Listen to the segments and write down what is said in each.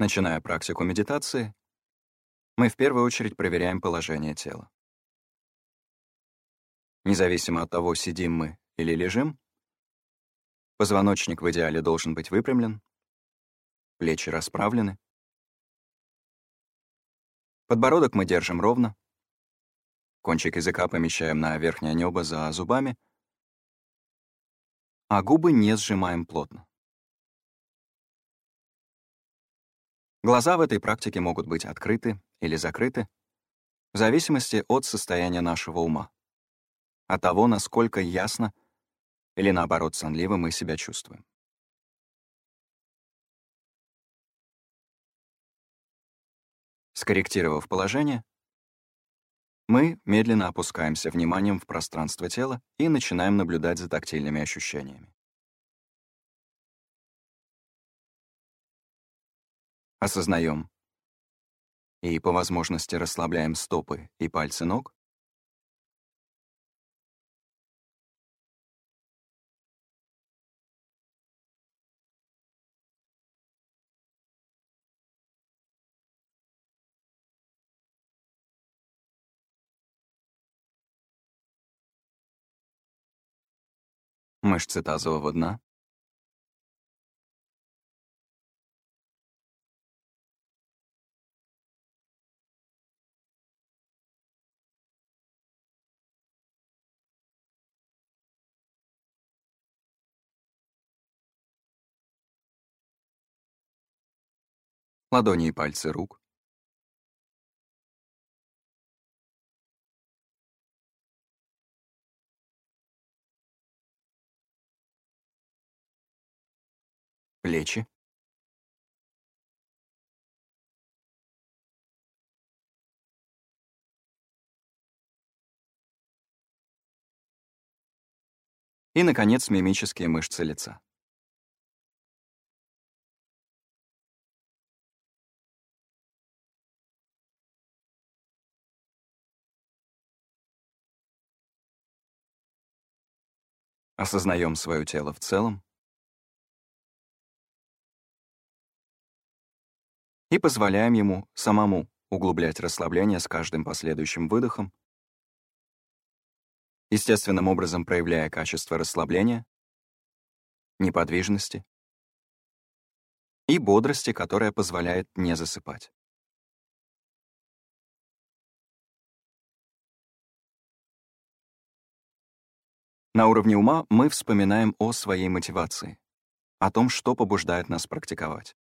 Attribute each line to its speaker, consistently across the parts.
Speaker 1: Начиная практику медитации, мы в первую очередь проверяем положение тела. Независимо от того, сидим мы или лежим, позвоночник в идеале должен быть выпрямлен, плечи расправлены, подбородок мы держим ровно, кончик языка помещаем на верхнее небо за зубами, а губы не сжимаем плотно. Глаза в этой практике могут быть открыты или закрыты, в зависимости от состояния нашего ума, от того, насколько ясно или, наоборот, сонливо мы себя чувствуем. Скорректировав положение, мы медленно опускаемся вниманием в пространство тела и начинаем наблюдать за тактильными ощущениями. Осознаем и по возможности расслабляем стопы и пальцы ног. Мышцы тазового дна. Ладони и пальцы рук. Плечи. И, наконец, мимические мышцы лица. Осознаем свое тело в целом и позволяем ему самому углублять расслабление с каждым последующим выдохом, естественным образом проявляя качество расслабления, неподвижности и бодрости, которая позволяет не засыпать. На уровне ума мы вспоминаем о своей мотивации, о том, что побуждает нас практиковать.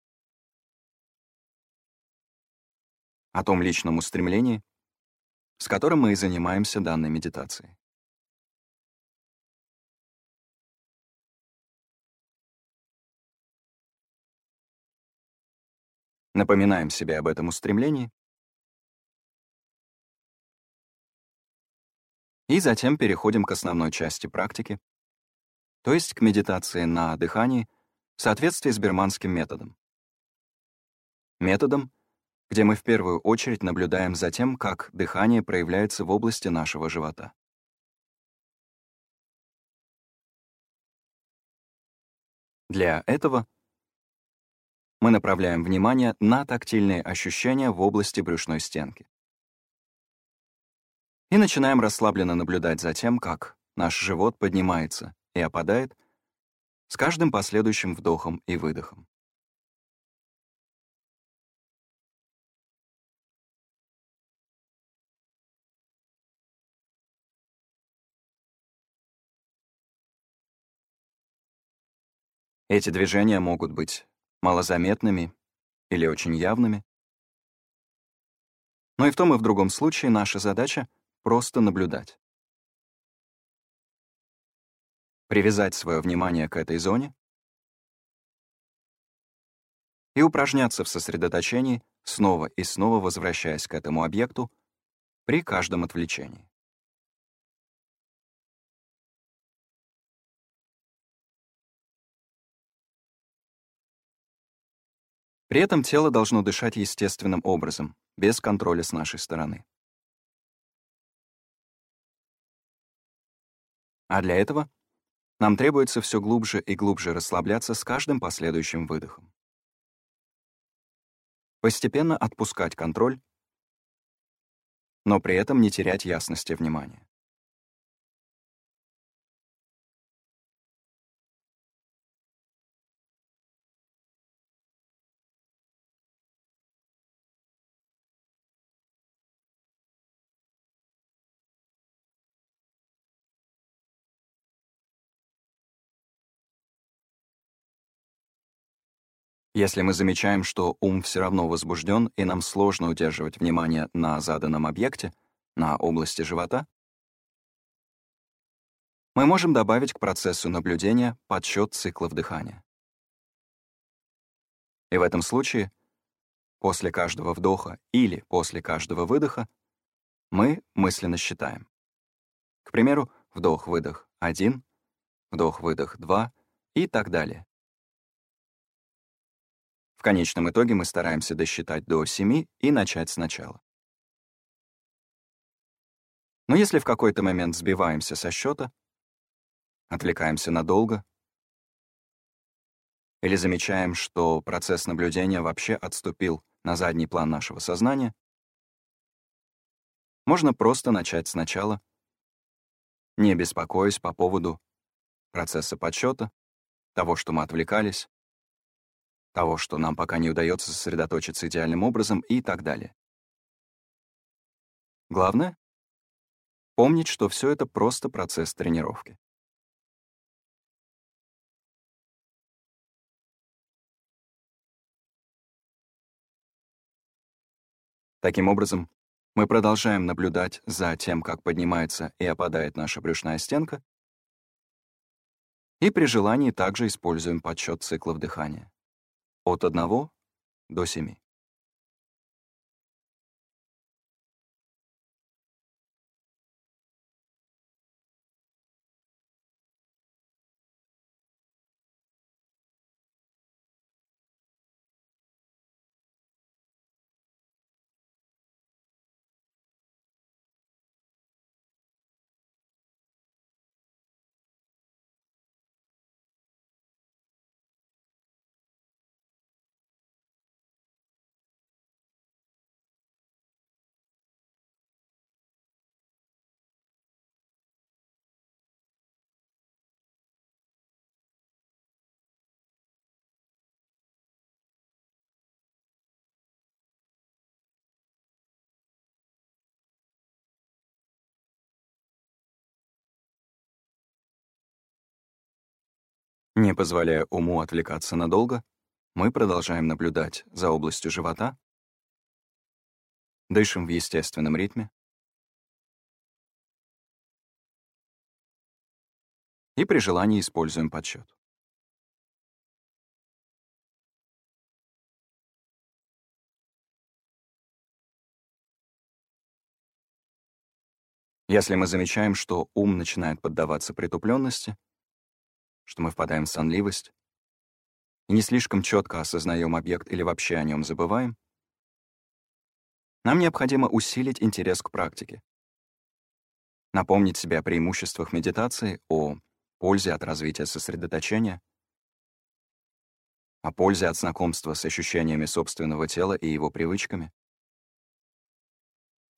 Speaker 1: О том личном устремлении, с которым мы и занимаемся данной медитацией. Напоминаем себе об этом устремлении И затем переходим к основной части практики, то есть к медитации на дыхании в соответствии с берманским методом. Методом, где мы в первую очередь наблюдаем за тем, как дыхание проявляется в области нашего живота. Для этого мы направляем внимание на тактильные ощущения в области брюшной стенки и начинаем расслабленно наблюдать за тем, как наш живот поднимается и опадает с каждым последующим вдохом и выдохом. Эти движения могут быть малозаметными или очень явными. Но и в том и в другом случае наша задача просто наблюдать. Привязать свое внимание к этой зоне и упражняться в сосредоточении, снова и снова возвращаясь к этому объекту при каждом отвлечении. При этом тело должно дышать естественным образом, без контроля с нашей стороны. А для этого нам требуется все глубже и глубже расслабляться с каждым последующим выдохом. Постепенно отпускать контроль, но при этом не терять ясности внимания. Если мы замечаем, что ум все равно возбужден и нам сложно удерживать внимание на заданном объекте, на области живота, мы можем добавить к процессу наблюдения подсчет циклов дыхания. И в этом случае, после каждого вдоха или после каждого выдоха, мы мысленно считаем. К примеру, вдох-выдох — 1, вдох-выдох — 2 и так далее. В конечном итоге мы стараемся досчитать до 7 и начать сначала. Но если в какой-то момент сбиваемся со счета, отвлекаемся надолго, или замечаем, что процесс наблюдения вообще отступил на задний план нашего сознания, можно просто начать сначала, не беспокоясь по поводу процесса подсчета, того, что мы отвлекались, того, что нам пока не удается сосредоточиться идеальным образом и так далее. Главное — помнить, что все это просто процесс тренировки. Таким образом, мы продолжаем наблюдать за тем, как поднимается и опадает наша брюшная стенка, и при желании также используем подсчет циклов дыхания от 1 до 7. Не позволяя уму отвлекаться надолго, мы продолжаем наблюдать за областью живота, дышим в естественном ритме и при желании используем подсчет. Если мы замечаем, что ум начинает поддаваться притупленности, что мы впадаем в сонливость и не слишком четко осознаем объект или вообще о нем забываем, нам необходимо усилить интерес к практике, напомнить себе о преимуществах медитации, о пользе от развития сосредоточения, о пользе от знакомства с ощущениями собственного тела и его привычками.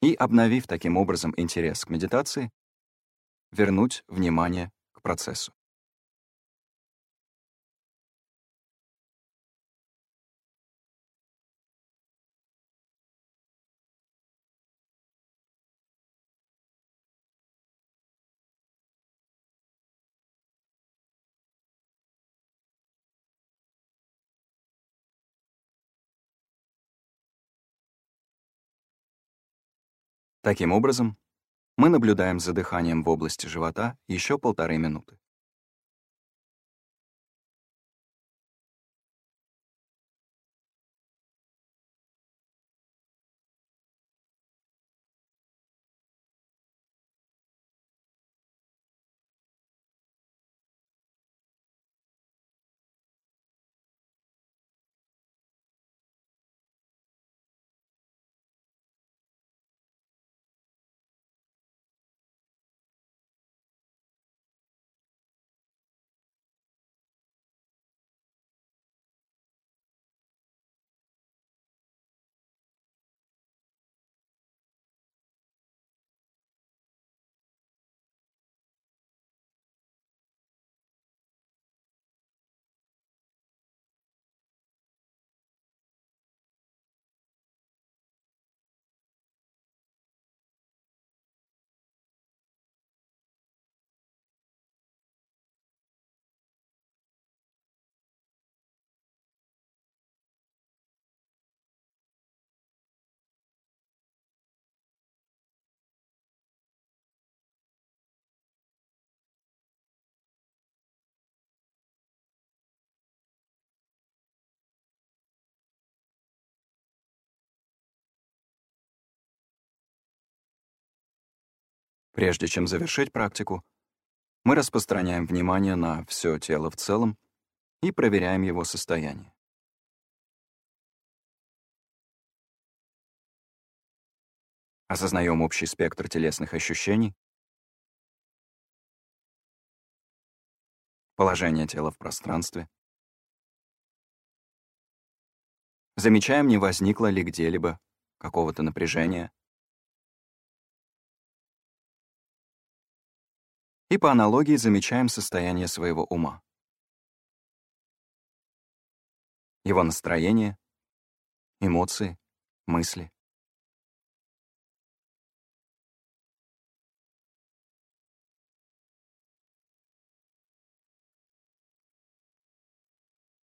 Speaker 1: И, обновив таким образом интерес к медитации, вернуть внимание к процессу. Таким образом, мы наблюдаем за дыханием в области живота еще полторы минуты. Прежде чем завершить практику, мы распространяем внимание на все тело в целом и проверяем его состояние. Осознаем общий спектр телесных ощущений, положение тела в пространстве. Замечаем, не возникло ли где-либо какого-то напряжения. И по аналогии замечаем состояние своего ума. Его настроение, эмоции, мысли.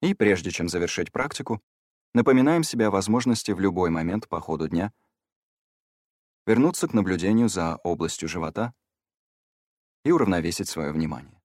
Speaker 1: И прежде чем завершить практику, напоминаем себе о возможности в любой момент по ходу дня вернуться к наблюдению за областью живота и уравновесить свое внимание.